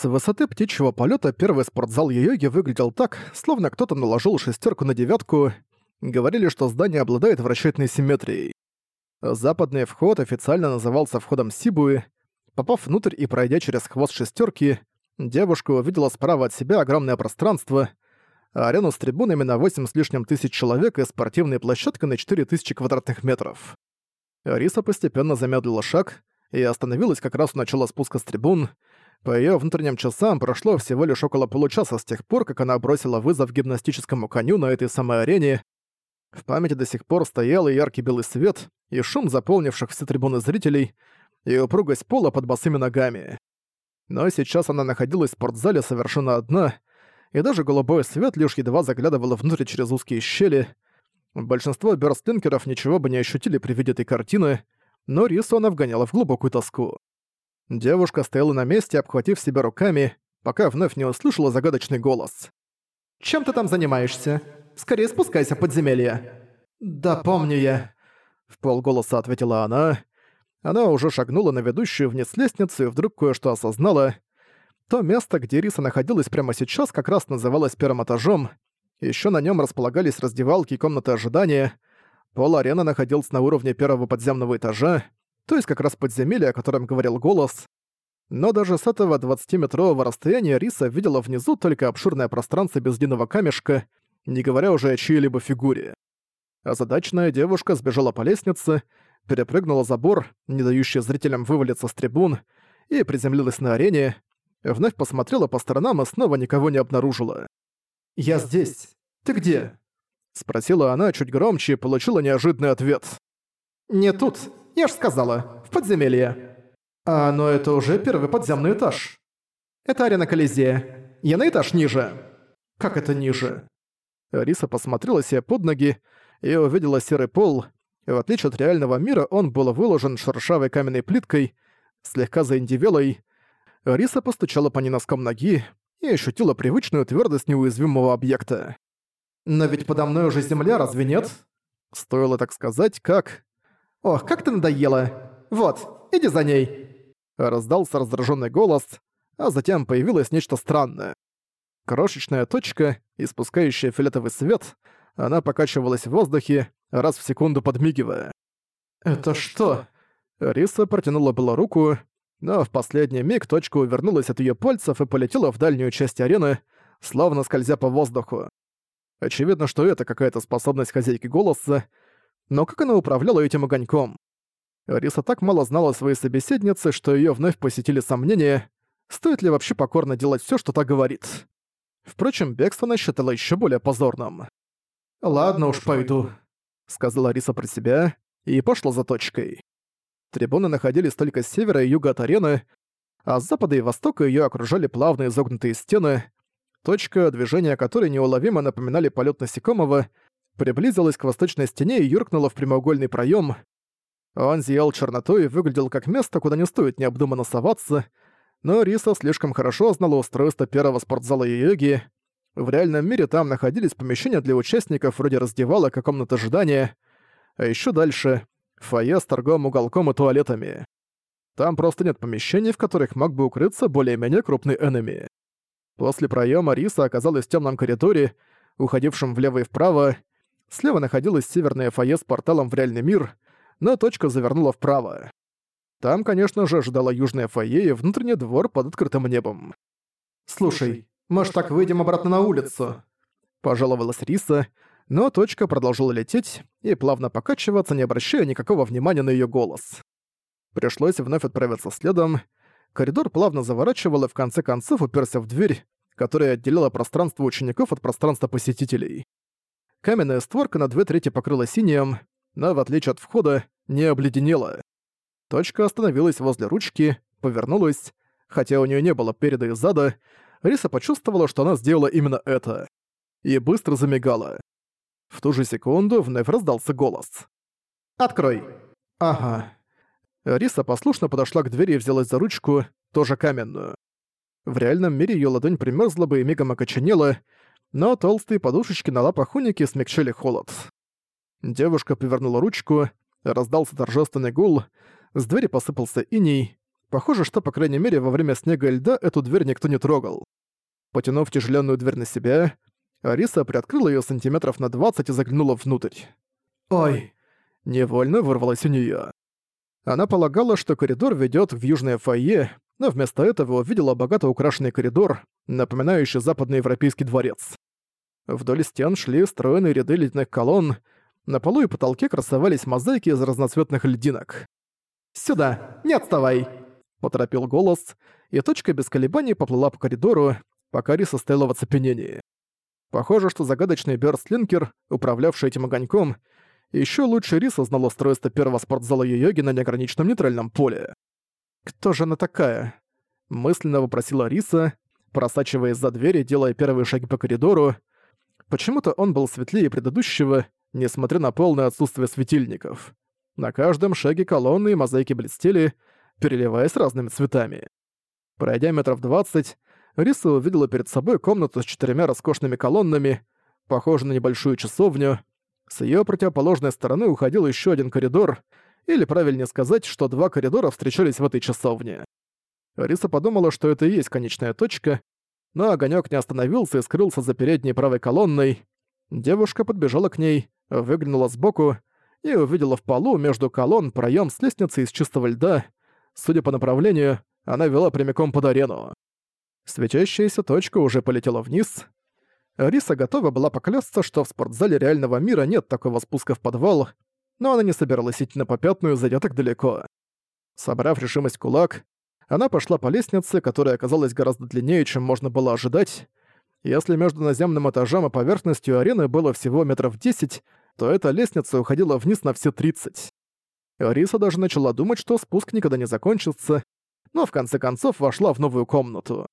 С высоты птичьего полета первый спортзал йоги выглядел так, словно кто-то наложил шестерку на девятку. Говорили, что здание обладает вращательной симметрией. Западный вход официально назывался входом Сибуи. Попав внутрь и пройдя через хвост шестерки, девушка увидела справа от себя огромное пространство, арену с трибунами на 8 с лишним тысяч человек и спортивной площадкой на 4000 квадратных метров. Риса постепенно замедлила шаг и остановилась как раз у начала спуска с трибун, по её внутренним часам прошло всего лишь около получаса с тех пор, как она бросила вызов гимнастическому коню на этой самой арене. В памяти до сих пор стоял и яркий белый свет, и шум заполнивших все трибуны зрителей, и упругость пола под босыми ногами. Но сейчас она находилась в спортзале совершенно одна, и даже голубой свет лишь едва заглядывал внутрь через узкие щели. Большинство бёрстлинкеров ничего бы не ощутили при виде этой картины, но Рису она вгоняла в глубокую тоску. Девушка стояла на месте, обхватив себя руками, пока вновь не услышала загадочный голос. «Чем ты там занимаешься? Скорее спускайся в подземелье». «Да помню я», — в полголоса ответила она. Она уже шагнула на ведущую вниз лестницу и вдруг кое-что осознала. То место, где Риса находилась прямо сейчас, как раз называлось первым этажом. Еще на нем располагались раздевалки и комнаты ожидания. Пол арены находился на уровне первого подземного этажа то есть как раз подземелье, о котором говорил голос. Но даже с этого 20-метрового расстояния Риса видела внизу только обширное пространство без длинного камешка, не говоря уже о чьей-либо фигуре. Озадаченная девушка сбежала по лестнице, перепрыгнула забор, не дающий зрителям вывалиться с трибун, и приземлилась на арене, вновь посмотрела по сторонам и снова никого не обнаружила. «Я здесь. Ты где?» — спросила она чуть громче и получила неожиданный ответ. «Не тут. Я ж сказала, в подземелье. А, но это уже первый подземный этаж. Это арена Колизея. Я на этаж ниже. Как это ниже? Риса посмотрела себе под ноги и увидела серый пол. В отличие от реального мира, он был выложен шершавой каменной плиткой, слегка заиндивелой. Риса постучала по ней носком ноги и ощутила привычную твердость неуязвимого объекта. «Но ведь подо мной уже земля, разве нет?» Стоило так сказать, как... «Ох, как ты надоела! Вот, иди за ней!» Раздался раздраженный голос, а затем появилось нечто странное. Крошечная точка, испускающая фиолетовый свет, она покачивалась в воздухе, раз в секунду подмигивая. «Это что?» Риса протянула было руку, но в последний миг точка увернулась от ее пальцев и полетела в дальнюю часть арены, словно скользя по воздуху. Очевидно, что это какая-то способность хозяйки голоса, но как она управляла этим огоньком? Риса так мало знала своей собеседницы, что её вновь посетили сомнения, стоит ли вообще покорно делать всё, что та говорит. Впрочем, бегство она считала ещё более позорным. «Ладно уж, пойду», — сказала Риса про себя и пошла за точкой. Трибуны находились только с севера и юга от арены, а с запада и востока её окружали плавные изогнутые стены, точка, движения которой неуловимо напоминали полёт насекомого — приблизилась к восточной стене и юркнула в прямоугольный проем. Он зиял чернотой и выглядел как место, куда не стоит необдуманно соваться, но Риса слишком хорошо знала устройство первого спортзала йоги. В реальном мире там находились помещения для участников вроде раздевалок и комнат ожидания, а еще дальше — фойе с торговым уголком и туалетами. Там просто нет помещений, в которых мог бы укрыться более-менее крупный энеми. После проема Риса оказалась в темном коридоре, уходившем влево и вправо, Слева находилось северное фойе с порталом в реальный мир, но точка завернула вправо. Там, конечно же, ожидало южное фойе и внутренний двор под открытым небом. «Слушай, может так выйдем обратно на улицу?» Пожаловалась Риса, но точка продолжила лететь и плавно покачиваться, не обращая никакого внимания на её голос. Пришлось вновь отправиться следом. Коридор плавно заворачивал и в конце концов уперся в дверь, которая отделяла пространство учеников от пространства посетителей. Каменная створка на две трети покрыла синим, но, в отличие от входа, не обледенела. Точка остановилась возле ручки, повернулась. Хотя у нее не было переда и зада, Риса почувствовала, что она сделала именно это. И быстро замигала. В ту же секунду вновь раздался голос. «Открой!» «Ага». Риса послушно подошла к двери и взялась за ручку, тоже каменную. В реальном мире ее ладонь примерзла бы и мигом окоченела, но толстые подушечки на лапах уники смягчили холод. Девушка повернула ручку, раздался торжественный гул, с двери посыпался иней, Похоже, что, по крайней мере, во время снега и льда эту дверь никто не трогал. Потянув тяжеленную дверь на себя, Ариса приоткрыла ее сантиметров на 20 и заглянула внутрь. «Ой!» Невольно вырвалась у нее. Она полагала, что коридор ведет в южное фойе, но вместо этого увидела богато украшенный коридор, напоминающий западноевропейский дворец. Вдоль стен шли стройные ряды ледяных колонн, на полу и потолке красовались мозаики из разноцветных льдинок. «Сюда! Не отставай!» — поторопил голос, и точка без колебаний поплыла по коридору, пока Риса стояла в оцепенении. Похоже, что загадочный Бёрст Линкер, управлявший этим огоньком, еще лучше Риса знал устройство первого спортзала йоги на неограниченном нейтральном поле. «Кто же она такая?» — мысленно вопросила Риса, просачиваясь за дверь и делая первые шаги по коридору. Почему-то он был светлее предыдущего, несмотря на полное отсутствие светильников. На каждом шаге колонны и мозаики блестели, переливаясь разными цветами. Пройдя метров двадцать, Риса увидела перед собой комнату с четырьмя роскошными колоннами, похожую на небольшую часовню. С ее противоположной стороны уходил еще один коридор, или правильнее сказать, что два коридора встречались в этой часовне. Риса подумала, что это и есть конечная точка, но огонек не остановился и скрылся за передней правой колонной. Девушка подбежала к ней, выглянула сбоку и увидела в полу между колонн проем с лестницей из чистого льда. Судя по направлению, она вела прямиком под арену. Светящаяся точка уже полетела вниз. Риса готова была поклясться, что в спортзале реального мира нет такого спуска в подвал, но она не собиралась идти на попятную, зайдя так далеко. Собрав решимость кулак, она пошла по лестнице, которая оказалась гораздо длиннее, чем можно было ожидать. Если между наземным этажом и поверхностью арены было всего метров 10, то эта лестница уходила вниз на все 30. Риса даже начала думать, что спуск никогда не закончится, но в конце концов вошла в новую комнату.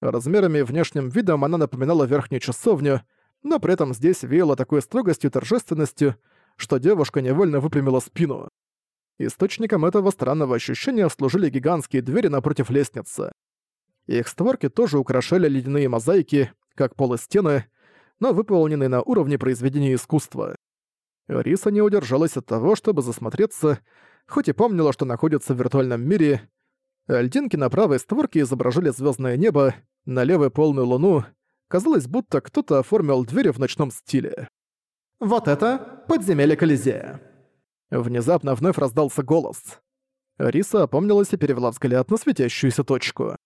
Размерами и внешним видом она напоминала верхнюю часовню, но при этом здесь веяло такой строгостью и торжественностью, что девушка невольно выпрямила спину. Источником этого странного ощущения служили гигантские двери напротив лестницы. Их створки тоже украшали ледяные мозаики, как пол и стены, но выполненные на уровне произведения искусства. Риса не удержалась от того, чтобы засмотреться, хоть и помнила, что находится в виртуальном мире. Льдинки на правой створке изображали звездное небо, на левой полную луну. Казалось, будто кто-то оформил двери в ночном стиле. «Вот это подземелье Колизея!» Внезапно вновь раздался голос. Риса опомнилась и перевела взгляд на светящуюся точку.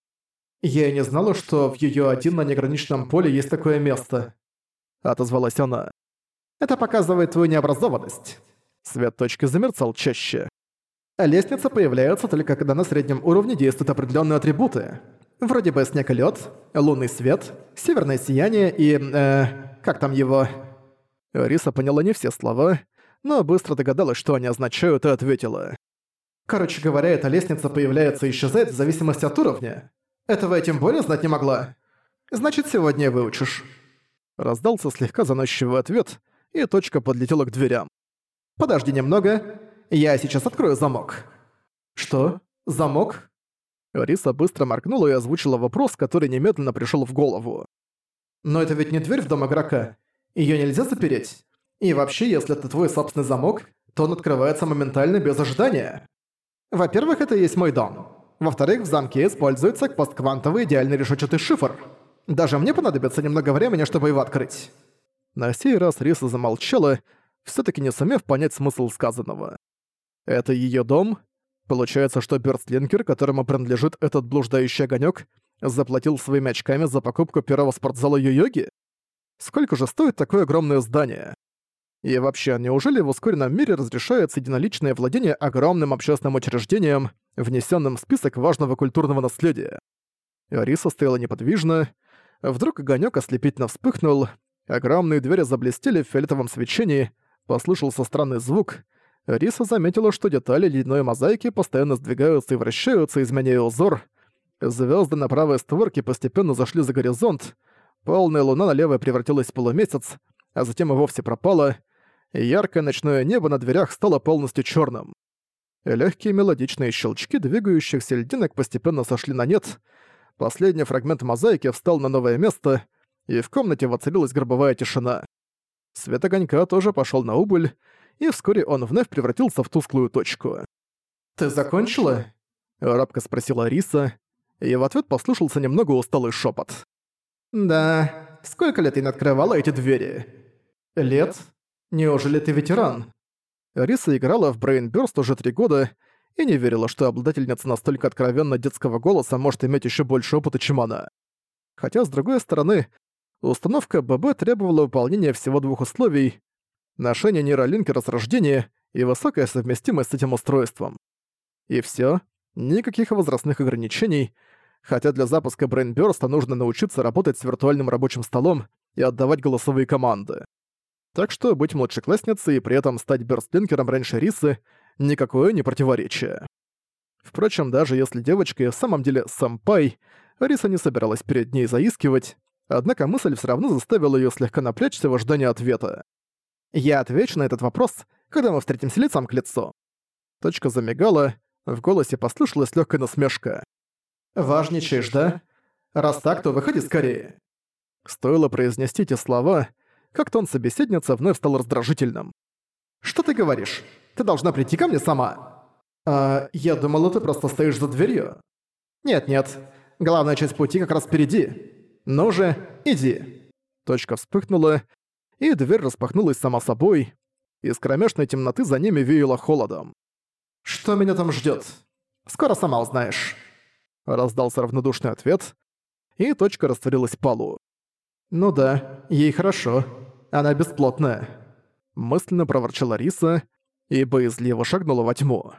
«Я не знала, что в её один на неограниченном поле есть такое место», — отозвалась она. «Это показывает твою необразованность». Свет точки замерцал чаще. Лестница появляется только когда на среднем уровне действуют определенные атрибуты. Вроде бы снег и лед, лунный свет, северное сияние и... Э, как там его? Риса поняла не все слова, но быстро догадалась, что они означают, и ответила. Короче говоря, эта лестница появляется и исчезает в зависимости от уровня. Этого я тем более знать не могла. Значит, сегодня выучишь. Раздался слегка заносчивый ответ, и точка подлетела к дверям. «Подожди немного. Я сейчас открою замок». «Что? Замок?» Риса быстро моргнула и озвучила вопрос, который немедленно пришел в голову. «Но это ведь не дверь в дом игрока. Ее нельзя запереть. И вообще, если это твой собственный замок, то он открывается моментально без ожидания. Во-первых, это есть мой дом. Во-вторых, в замке используется постквантовый идеальный решетчатый шифр. Даже мне понадобится немного времени, чтобы его открыть». На сей раз Риса замолчала, все таки не сумев понять смысл сказанного. «Это ее дом?» Получается, что Бёрстлинкер, которому принадлежит этот блуждающий огонек, заплатил своими очками за покупку первого спортзала Йо-Йоги? Сколько же стоит такое огромное здание? И вообще, неужели в ускоренном мире разрешается единоличное владение огромным общественным учреждением, внесенным в список важного культурного наследия? Риса стояла неподвижно. Вдруг огонек ослепительно вспыхнул, огромные двери заблестели в фиолетовом свечении, послышался странный звук — Риса заметила, что детали ледяной мозаики постоянно сдвигаются и вращаются, изменяя узор. Звезды на правой створке постепенно зашли за горизонт, полная луна на левой превратилась в полумесяц, а затем и вовсе пропала, и яркое ночное небо на дверях стало полностью черным. Легкие мелодичные щелчки двигающихся льдинок постепенно сошли на нет, последний фрагмент мозаики встал на новое место, и в комнате воцарилась гробовая тишина. Свет огонька тоже пошел на убыль, и вскоре он вновь превратился в тусклую точку. «Ты закончила?» Робко спросила Риса, и в ответ послышался немного усталый шепот. «Да, сколько лет ты не открывала эти двери?» «Лет? Неужели ты ветеран?» Риса играла в Brain уже три года и не верила, что обладательница настолько откровенно детского голоса может иметь еще больше опыта, чем она. Хотя, с другой стороны, установка ББ требовала выполнения всего двух условий — ношение нейролинкера с рождения и высокая совместимость с этим устройством. И всё, никаких возрастных ограничений, хотя для запуска Brainburst нужно научиться работать с виртуальным рабочим столом и отдавать голосовые команды. Так что быть младшеклассницей и при этом стать бёрстлинкером раньше Рисы — никакое не противоречие. Впрочем, даже если девочка и в самом деле сампай, Риса не собиралась перед ней заискивать, однако мысль все равно заставила ее слегка напрячься в ожидании ответа. «Я отвечу на этот вопрос, когда мы встретимся лицом к лицу». Точка замигала, в голосе послышалась легкая насмешка. «Важничаешь, да? Раз так, то выходи скорее». Стоило произнести эти слова, как тон собеседница вновь стал раздражительным. «Что ты говоришь? Ты должна прийти ко мне сама». «А, я думала, ты просто стоишь за дверью». «Нет-нет, главная часть пути как раз впереди. Ну же, иди». Точка вспыхнула, и дверь распахнулась сама собой. Из кромешной темноты за ними веяло холодом. «Что меня там ждёт? Скоро сама узнаешь». Раздался равнодушный ответ, и точка растворилась в полу. «Ну да, ей хорошо. Она бесплотная», — мысленно проворчала Риса и боязливо шагнула во тьму.